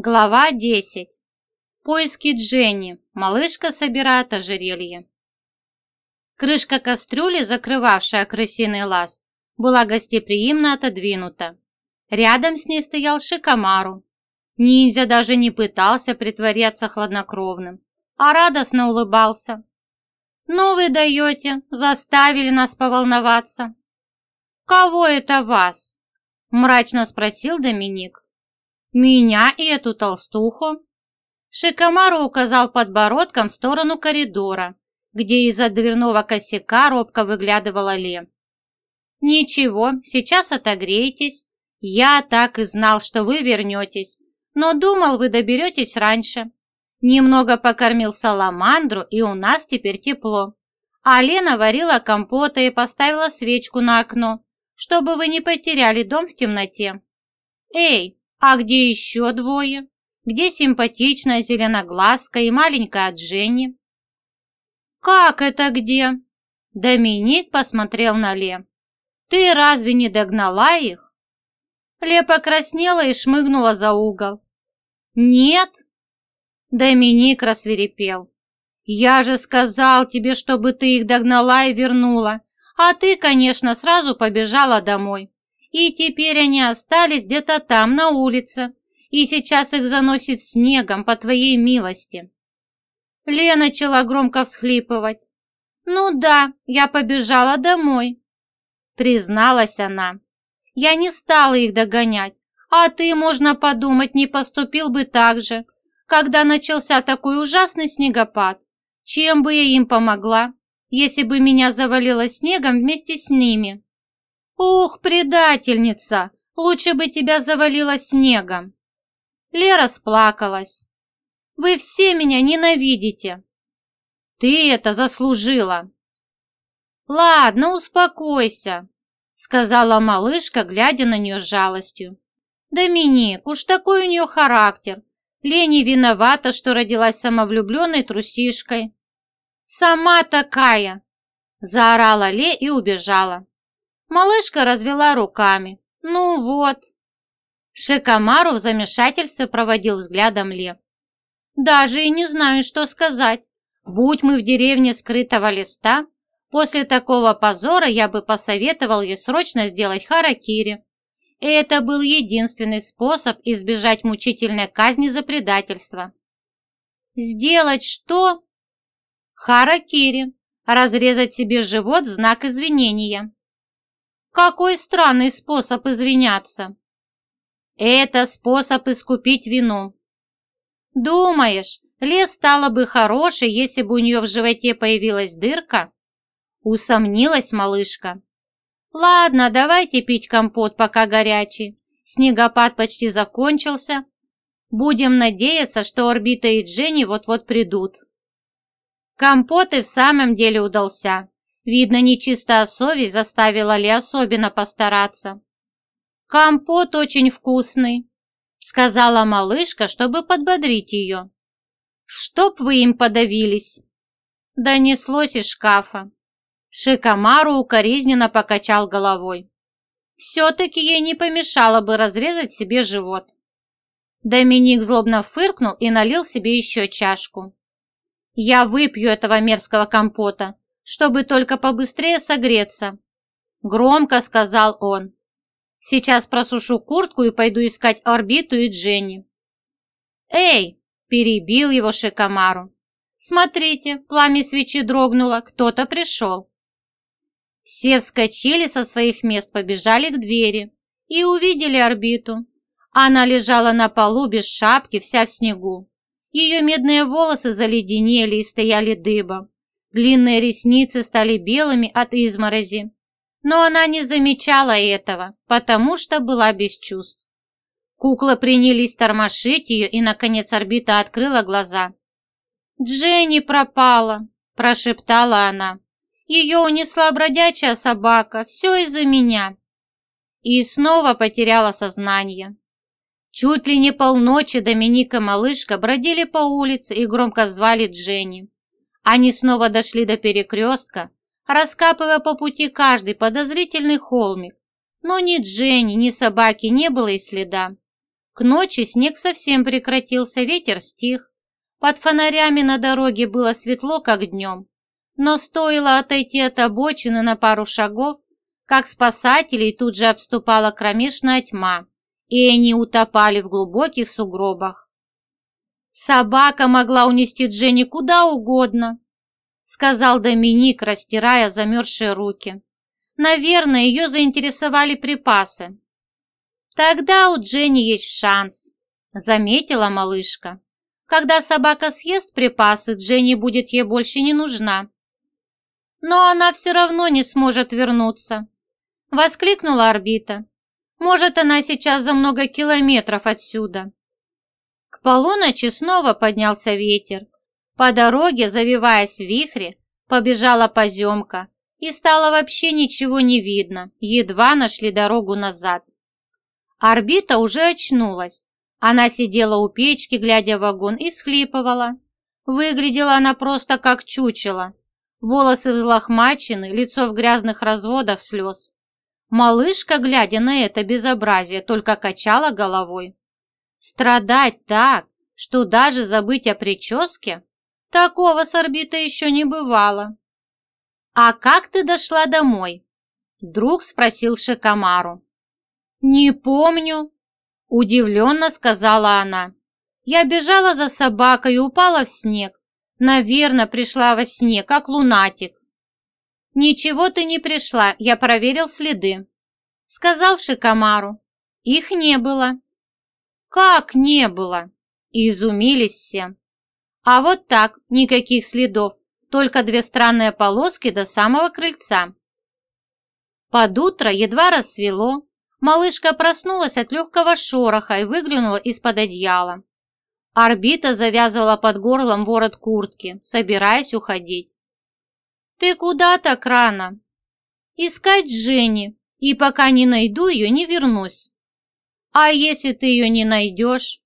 Глава 10. Поиски Дженни. Малышка собирает ожерелье. Крышка кастрюли, закрывавшая крысиный лаз, была гостеприимно отодвинута. Рядом с ней стоял Шикомару. Ниндзя даже не пытался притворяться хладнокровным, а радостно улыбался. «Ну вы даете, заставили нас поволноваться». «Кого это вас?» – мрачно спросил Доминик. «Меня и эту толстуху?» Шикомару указал подбородком в сторону коридора, где из-за дверного косяка робко выглядывала Ле. «Ничего, сейчас отогреетесь. Я так и знал, что вы вернетесь, но думал, вы доберетесь раньше. Немного покормил саламандру, и у нас теперь тепло. А Лена варила компота и поставила свечку на окно, чтобы вы не потеряли дом в темноте. Эй, а где еще двое? Где симпатичная зеленоглазка и маленькая Дженни? Как это где? Доминик посмотрел на Ле. Ты разве не догнала их? Ле покраснела и шмыгнула за угол. Нет? Доминик рассверепел. Я же сказал тебе, чтобы ты их догнала и вернула, а ты, конечно, сразу побежала домой. И теперь они остались где-то там, на улице, и сейчас их заносит снегом по твоей милости. Лена начала громко всхлипывать. «Ну да, я побежала домой», — призналась она. «Я не стала их догонять, а ты, можно подумать, не поступил бы так же, когда начался такой ужасный снегопад. Чем бы я им помогла, если бы меня завалило снегом вместе с ними?» «Ух, предательница! Лучше бы тебя завалило снегом!» Лера сплакалась. «Вы все меня ненавидите!» «Ты это заслужила!» «Ладно, успокойся», — сказала малышка, глядя на нее с жалостью. «Доминик, уж такой у нее характер. Лени виновата, что родилась самовлюбленной трусишкой». «Сама такая!» – заорала Ле и убежала. Малышка развела руками. «Ну вот». Шикомару в замешательстве проводил взглядом Ле. «Даже и не знаю, что сказать. Будь мы в деревне скрытого листа, после такого позора я бы посоветовал ей срочно сделать харакири. И это был единственный способ избежать мучительной казни за предательство». «Сделать что?» «Харакири. Разрезать себе живот в знак извинения». Какой странный способ извиняться. Это способ искупить вину. Думаешь, лес стала бы хорошей, если бы у нее в животе появилась дырка? Усомнилась малышка. Ладно, давайте пить компот, пока горячий. Снегопад почти закончился. Будем надеяться, что Орбита и Дженни вот-вот придут. Компот и в самом деле удался. Видно, нечистая совесть заставила Ли особенно постараться. «Компот очень вкусный», — сказала малышка, чтобы подбодрить ее. «Чтоб вы им подавились!» Донеслось из шкафа. Шикомару укоризненно покачал головой. Все-таки ей не помешало бы разрезать себе живот. Доминик злобно фыркнул и налил себе еще чашку. «Я выпью этого мерзкого компота, чтобы только побыстрее согреться», — громко сказал он. «Сейчас просушу куртку и пойду искать орбиту и Дженни». «Эй!» – перебил его Шикомару. «Смотрите, пламя свечи дрогнуло, кто-то пришел». Все вскочили со своих мест, побежали к двери и увидели орбиту. Она лежала на полу без шапки, вся в снегу. Ее медные волосы заледенели и стояли дыбом. Длинные ресницы стали белыми от изморози. Но она не замечала этого, потому что была без чувств. Куклы принялись тормошить ее, и, наконец, орбита открыла глаза. «Дженни пропала», – прошептала она. «Ее унесла бродячая собака, все из-за меня». И снова потеряла сознание. Чуть ли не полночи Доминика и малышка бродили по улице и громко звали Дженни. Они снова дошли до перекрестка, раскапывая по пути каждый подозрительный холмик. Но ни Дженни, ни собаки не было и следа. К ночи снег совсем прекратился, ветер стих. Под фонарями на дороге было светло, как днем. Но стоило отойти от обочины на пару шагов, как спасателей тут же обступала кромешная тьма, и они утопали в глубоких сугробах. «Собака могла унести Дженни куда угодно», сказал Доминик, растирая замерзшие руки. «Наверное, ее заинтересовали припасы». «Тогда у Дженни есть шанс», заметила малышка. «Когда собака съест припасы, Дженни будет ей больше не нужна». «Но она все равно не сможет вернуться», воскликнула орбита. Может, она сейчас за много километров отсюда. К полуночи снова поднялся ветер. По дороге, завиваясь в вихре, побежала поземка, и стало вообще ничего не видно, едва нашли дорогу назад. Орбита уже очнулась. Она сидела у печки, глядя в вагон, и всхлипывала. Выглядела она просто как чучело. Волосы взлохмачены, лицо в грязных разводах слез. Малышка, глядя на это безобразие, только качала головой. Страдать так, что даже забыть о прическе? Такого с орбитой еще не бывало. «А как ты дошла домой?» Друг спросил Шикамару. «Не помню», – удивленно сказала она. «Я бежала за собакой и упала в снег. Наверное, пришла во сне, как лунатик. «Ничего ты не пришла, я проверил следы», — сказал Шикамару. «Их не было». «Как не было?» — изумились все. «А вот так, никаких следов, только две странные полоски до самого крыльца». Под утро едва рассвело, малышка проснулась от легкого шороха и выглянула из-под одеяла. Орбита завязывала под горлом ворот куртки, собираясь уходить. «Ты куда так рано?» «Искать Жени, и пока не найду ее, не вернусь». «А если ты ее не найдешь?»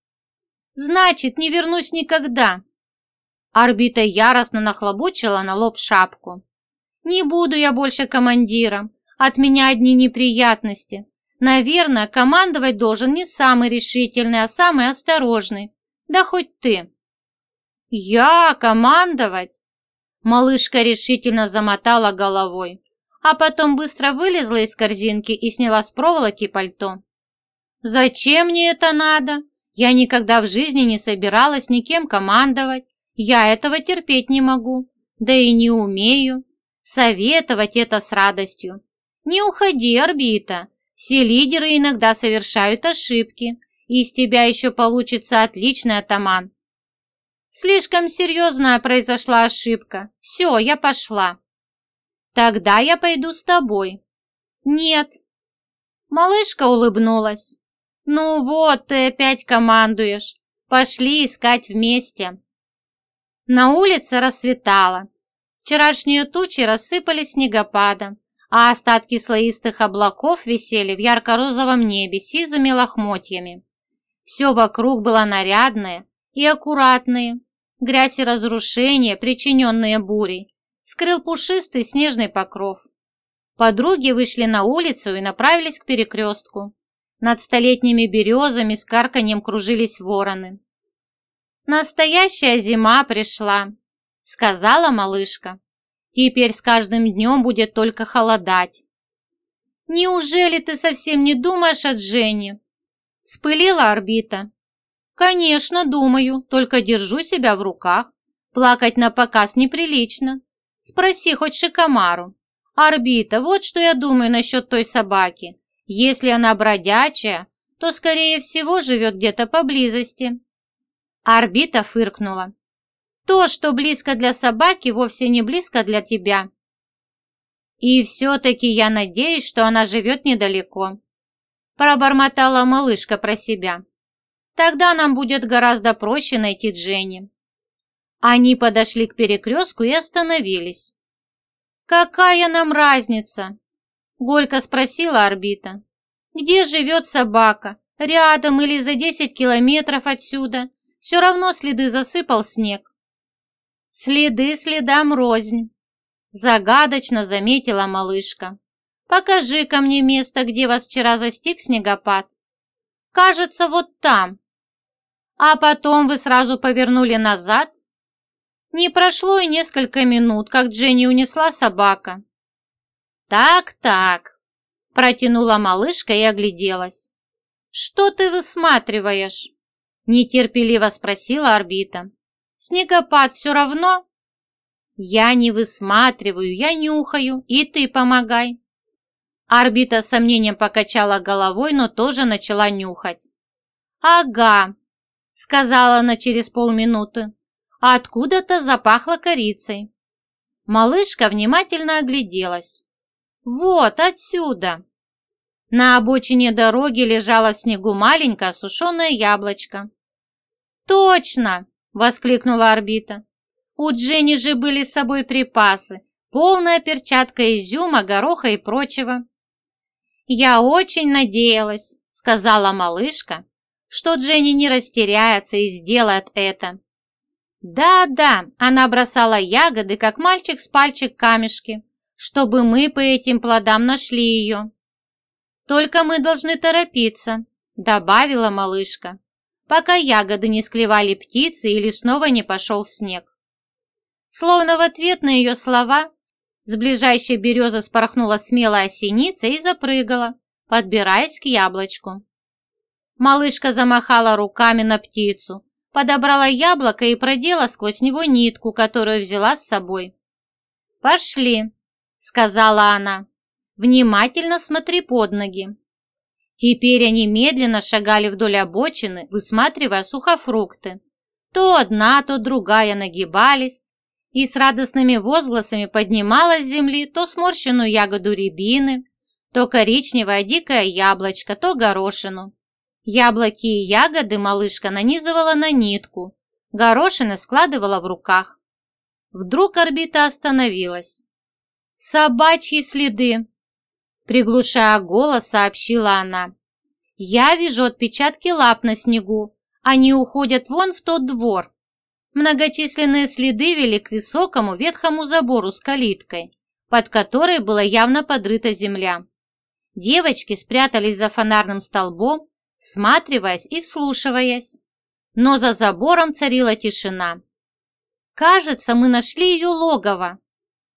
«Значит, не вернусь никогда». Орбита яростно нахлобучила на лоб шапку. «Не буду я больше командиром. От меня одни неприятности. Наверное, командовать должен не самый решительный, а самый осторожный. Да хоть ты». «Я командовать?» Малышка решительно замотала головой, а потом быстро вылезла из корзинки и сняла с проволоки пальто. «Зачем мне это надо? Я никогда в жизни не собиралась никем командовать. Я этого терпеть не могу, да и не умею. Советовать это с радостью. Не уходи, орбита. Все лидеры иногда совершают ошибки. Из тебя еще получится отличный атаман. Слишком серьезная произошла ошибка. Все, я пошла. Тогда я пойду с тобой. Нет. Малышка улыбнулась. Ну вот, ты опять командуешь. Пошли искать вместе. На улице рассветало. Вчерашние тучи рассыпались снегопадом, а остатки слоистых облаков висели в ярко-розовом небе сизыми лохмотьями. Все вокруг было нарядное, и аккуратные. Грязь и разрушения, причиненные бурей, скрыл пушистый снежный покров. Подруги вышли на улицу и направились к перекрестку. Над столетними березами с карканьем кружились вороны. «Настоящая зима пришла», — сказала малышка. «Теперь с каждым днем будет только холодать». «Неужели ты совсем не думаешь о Дженни?» Вспылила орбита. «Конечно, думаю, только держу себя в руках. Плакать на показ неприлично. Спроси хоть Шикомару. Орбита, вот что я думаю насчет той собаки. Если она бродячая, то, скорее всего, живет где-то поблизости». Орбита фыркнула. «То, что близко для собаки, вовсе не близко для тебя». «И все-таки я надеюсь, что она живет недалеко», пробормотала малышка про себя. Тогда нам будет гораздо проще найти Дженни. Они подошли к перекрестку и остановились. «Какая нам разница?» Горько спросила орбита. «Где живет собака? Рядом или за десять километров отсюда? Все равно следы засыпал снег». «Следы следам рознь», загадочно заметила малышка. «Покажи ко мне место, где вас вчера застиг снегопад». Кажется, вот там. А потом вы сразу повернули назад? Не прошло и несколько минут, как Дженни унесла собака. Так-так, протянула малышка и огляделась. Что ты высматриваешь? Нетерпеливо спросила орбита. Снегопад все равно? Я не высматриваю, я нюхаю, и ты помогай. Орбита с сомнением покачала головой, но тоже начала нюхать. «Ага», — сказала она через полминуты. Откуда-то запахло корицей. Малышка внимательно огляделась. «Вот отсюда!» На обочине дороги лежало в снегу маленькое сушеное яблочко. «Точно!» – воскликнула орбита. «У Дженни же были с собой припасы, полная перчатка изюма, гороха и прочего. «Я очень надеялась», — сказала малышка, «что Дженни не растеряется и сделает это». «Да-да», — она бросала ягоды, как мальчик с пальчик камешки, чтобы мы по этим плодам нашли ее. «Только мы должны торопиться», — добавила малышка, пока ягоды не склевали птицы или снова не пошел снег. Словно в ответ на ее слова с ближайшей березы спорхнула смелая синица и запрыгала, подбираясь к яблочку. Малышка замахала руками на птицу, подобрала яблоко и продела сквозь него нитку, которую взяла с собой. «Пошли», — сказала она. «Внимательно смотри под ноги». Теперь они медленно шагали вдоль обочины, высматривая сухофрукты. То одна, то другая нагибались, и с радостными возгласами поднимала с земли то сморщенную ягоду рябины, то коричневое дикое яблочко, то горошину. Яблоки и ягоды малышка нанизывала на нитку, горошины складывала в руках. Вдруг орбита остановилась. «Собачьи следы!» Приглушая голос, сообщила она. «Я вижу отпечатки лап на снегу. Они уходят вон в тот двор. Многочисленные следы вели к высокому ветхому забору с калиткой, под которой была явно подрыта земля. Девочки спрятались за фонарным столбом, всматриваясь и вслушиваясь. Но за забором царила тишина. «Кажется, мы нашли ее логово», –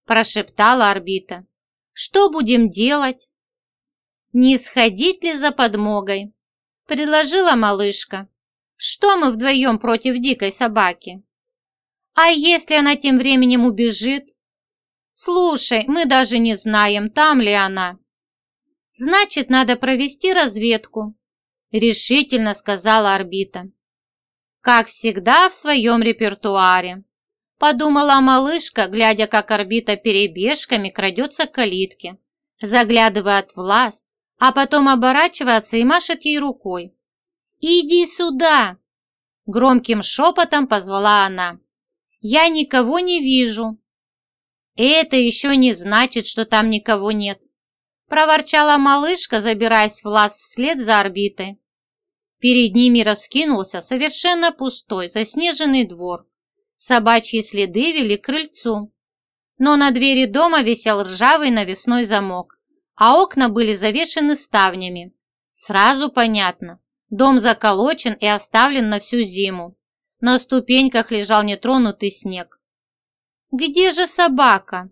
прошептала орбита. «Что будем делать?» «Не сходить ли за подмогой?» – предложила малышка. «Что мы вдвоем против дикой собаки?» А если она тем временем убежит? Слушай, мы даже не знаем, там ли она. Значит, надо провести разведку, решительно сказала орбита. Как всегда в своем репертуаре. Подумала малышка, глядя, как орбита перебежками крадется к калитке, заглядывает в лаз, а потом оборачивается и машет ей рукой. «Иди сюда!» Громким шепотом позвала она. Я никого не вижу». «Это еще не значит, что там никого нет», – проворчала малышка, забираясь в лаз вслед за орбитой. Перед ними раскинулся совершенно пустой, заснеженный двор. Собачьи следы вели к крыльцу. Но на двери дома висел ржавый навесной замок, а окна были завешены ставнями. Сразу понятно, дом заколочен и оставлен на всю зиму. На ступеньках лежал нетронутый снег. «Где же собака?»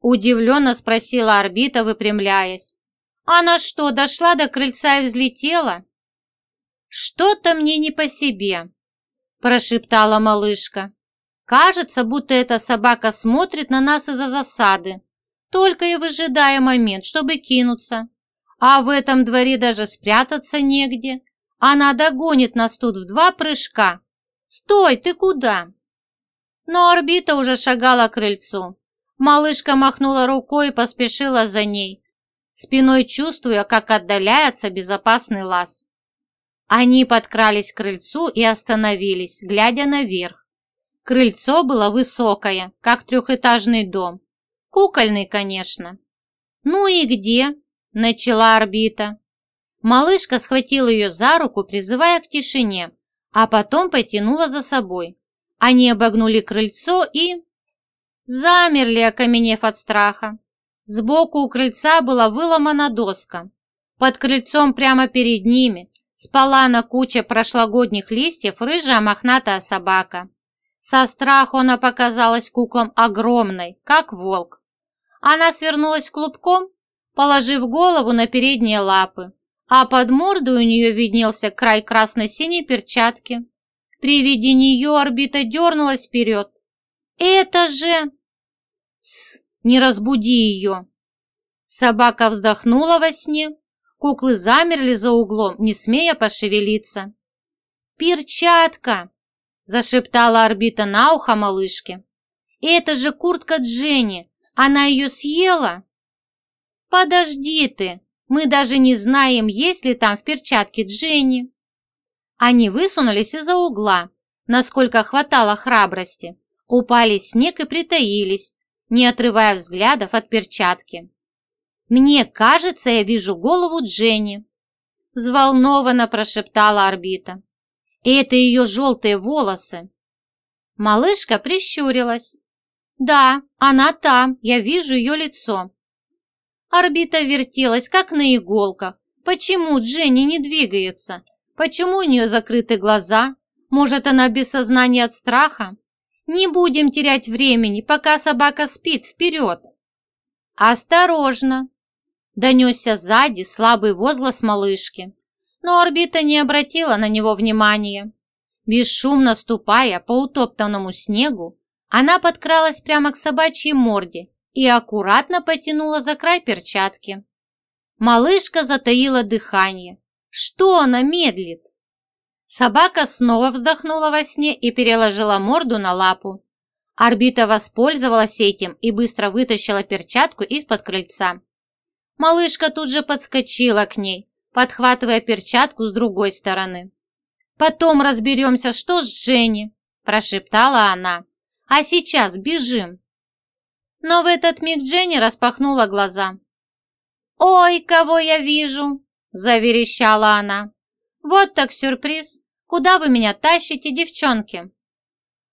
Удивленно спросила орбита, выпрямляясь. «Она что, дошла до крыльца и взлетела?» «Что-то мне не по себе», прошептала малышка. «Кажется, будто эта собака смотрит на нас из-за засады, только и выжидая момент, чтобы кинуться. А в этом дворе даже спрятаться негде. Она догонит нас тут в два прыжка, «Стой, ты куда?» Но орбита уже шагала к крыльцу. Малышка махнула рукой и поспешила за ней, спиной чувствуя, как отдаляется безопасный лаз. Они подкрались к крыльцу и остановились, глядя наверх. Крыльцо было высокое, как трехэтажный дом. Кукольный, конечно. «Ну и где?» – начала орбита. Малышка схватила ее за руку, призывая к тишине а потом потянула за собой. Они обогнули крыльцо и... Замерли, окаменев от страха. Сбоку у крыльца была выломана доска. Под крыльцом прямо перед ними, Спала на куче прошлогодних листьев рыжая мохнатая собака. Со страху она показалась куклам огромной, как волк. Она свернулась клубком, положив голову на передние лапы, а под мордой у нее виднелся край красно-синей перчатки. При виде нее орбита дернулась вперед. «Это же...» «Тсс, не разбуди ее!» Собака вздохнула во сне. Куклы замерли за углом, не смея пошевелиться. «Перчатка!» – зашептала орбита на ухо малышке. «Это же куртка Дженни! Она ее съела?» «Подожди ты! Мы даже не знаем, есть ли там в перчатке Дженни!» Они высунулись из-за угла, насколько хватало храбрости, упали в снег и притаились, не отрывая взглядов от перчатки. «Мне кажется, я вижу голову Дженни», – взволнованно прошептала орбита. «И это ее желтые волосы». Малышка прищурилась. «Да, она там, я вижу ее лицо». Орбита вертелась, как на иголках. Почему Дженни не двигается? Почему у нее закрыты глаза? Может, она без сознания от страха? Не будем терять времени, пока собака спит, вперед. Осторожно, Донесся сзади слабый возглас малышки, но орбита не обратила на него внимания. Бесшумно ступая по утоптанному снегу, она подкралась прямо к собачьей морде и аккуратно потянула за край перчатки. Малышка затаила дыхание. Что она медлит? Собака снова вздохнула во сне и переложила морду на лапу. Орбита воспользовалась этим и быстро вытащила перчатку из-под крыльца. Малышка тут же подскочила к ней, подхватывая перчатку с другой стороны. «Потом разберемся, что с Женей», – прошептала она. «А сейчас бежим». Но в этот миг Дженни распахнула глаза. «Ой, кого я вижу!» – заверещала она. «Вот так сюрприз! Куда вы меня тащите, девчонки?»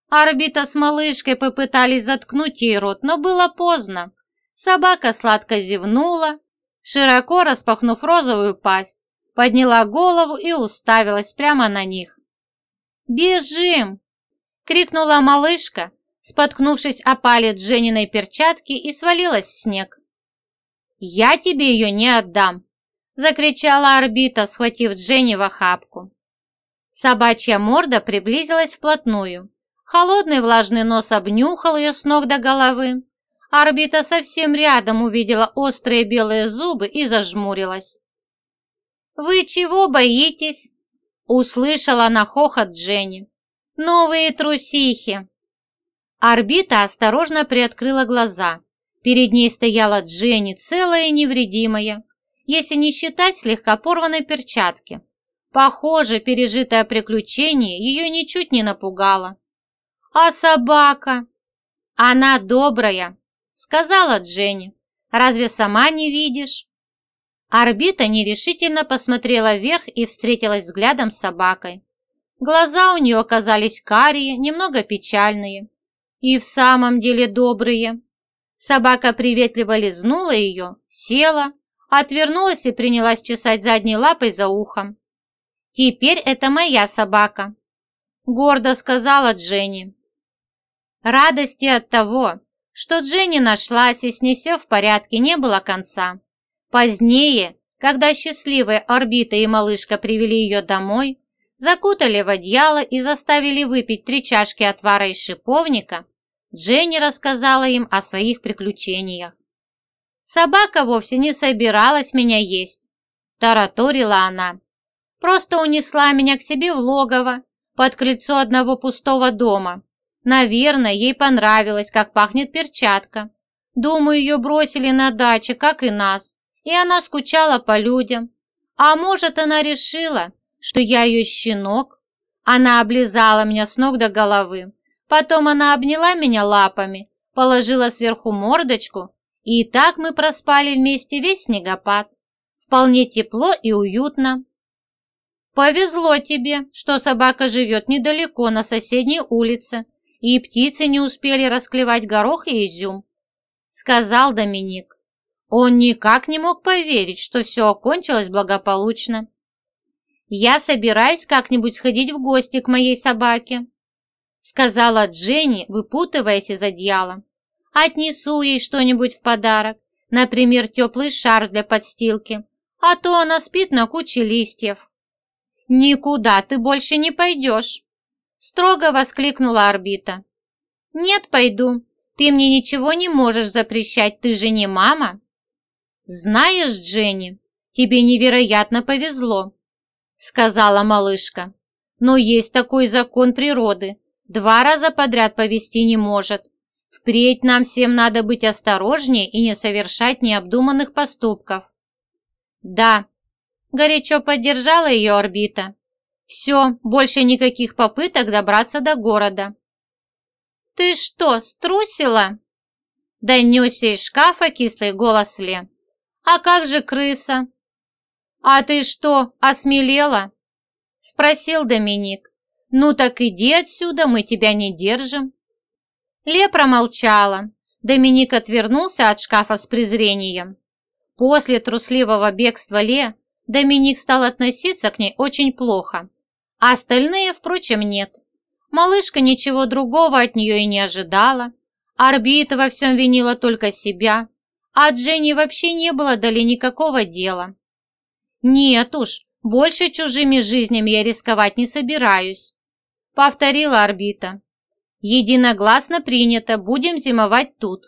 Орбита с малышкой попытались заткнуть ей рот, но было поздно. Собака сладко зевнула широко распахнув розовую пасть, подняла голову и уставилась прямо на них. «Бежим!» – крикнула малышка, споткнувшись о палец Жениной перчатки и свалилась в снег. «Я тебе ее не отдам!» – закричала орбита, схватив Дженни в охапку. Собачья морда приблизилась вплотную. Холодный влажный нос обнюхал ее с ног до головы. Орбита совсем рядом увидела острые белые зубы и зажмурилась. «Вы чего боитесь?» Услышала на хохот Дженни. «Новые трусихи!» Орбита осторожно приоткрыла глаза. Перед ней стояла Дженни, целая и невредимая, если не считать слегка порванной перчатки. Похоже, пережитое приключение ее ничуть не напугало. «А собака?» «Она добрая», сказала Дженни. «Разве сама не видишь?» Орбита нерешительно посмотрела вверх и встретилась взглядом с собакой. Глаза у нее оказались карие, немного печальные. И в самом деле добрые. Собака приветливо лизнула ее, села, отвернулась и принялась чесать задней лапой за ухом. «Теперь это моя собака», – гордо сказала Дженни. Радости от того, что Дженни нашлась и с ней все в порядке, не было конца. Позднее, когда счастливая орбита и малышка привели ее домой, закутали в одеяло и заставили выпить три чашки отвара из шиповника, Дженни рассказала им о своих приключениях. «Собака вовсе не собиралась меня есть», – тараторила она. «Просто унесла меня к себе в логово, под крыльцо одного пустого дома, Наверное, ей понравилось, как пахнет перчатка. Думаю, ее бросили на даче, как и нас, и она скучала по людям. А может, она решила, что я ее щенок? Она облизала меня с ног до головы. Потом она обняла меня лапами, положила сверху мордочку, и так мы проспали вместе весь снегопад. Вполне тепло и уютно. Повезло тебе, что собака живет недалеко на соседней улице, и птицы не успели расклевать горох и изюм», — сказал Доминик. Он никак не мог поверить, что все окончилось благополучно. я собираюсь как-нибудь сходить в гости к моей собаке», сказала Дженни, выпутываясь из одеяла. «Отнесу ей что-нибудь в подарок, например, теплый шар для подстилки, а то она спит на куче листьев». «Никуда ты больше не пойдешь!» Строго воскликнула орбита. «Нет, пойду. Ты мне ничего не можешь запрещать, ты же не мама». «Знаешь, Дженни, тебе невероятно повезло», сказала малышка. «Но есть такой закон природы. Два раза подряд повести не может. Впредь нам всем надо быть осторожнее и не совершать необдуманных поступков». «Да, Горячо поддержала ее орбита. Все, больше никаких попыток добраться до города. «Ты что, струсила?» Донесся из шкафа кислый голос Ле. «А как же крыса?» «А ты что, осмелела?» Спросил Доминик. «Ну так иди отсюда, мы тебя не держим». Ле промолчала. Доминик отвернулся от шкафа с презрением. После трусливого бегства Ле Доминик стал относиться к ней очень плохо, а остальные, впрочем, нет. Малышка ничего другого от нее и не ожидала. Орбита во всем винила только себя, а Дженни вообще не было дали никакого дела. «Нет уж, больше чужими жизнями я рисковать не собираюсь», — повторила орбита. «Единогласно принято, будем зимовать тут».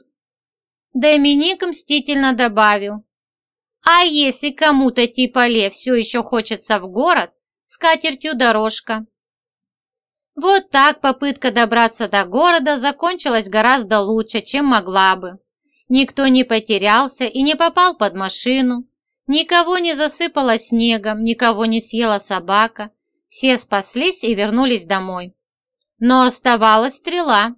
Доминик мстительно добавил. А если кому-то типа Ле все еще хочется в город, с катертью дорожка. Вот так попытка добраться до города закончилась гораздо лучше, чем могла бы. Никто не потерялся и не попал под машину, никого не засыпало снегом, никого не съела собака, все спаслись и вернулись домой. Но оставалась стрела,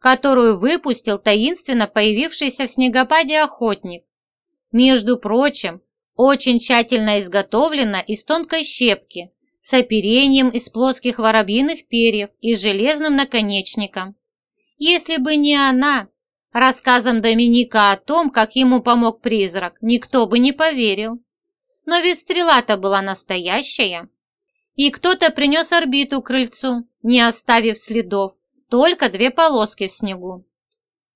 которую выпустил таинственно появившийся в снегопаде охотник. Между прочим, очень тщательно изготовлена из тонкой щепки, с оперением из плоских воробьиных перьев и железным наконечником. Если бы не она, рассказом Доминика о том, как ему помог призрак, никто бы не поверил. Но ведь стрела-то была настоящая. И кто-то принес орбиту крыльцу, не оставив следов, только две полоски в снегу.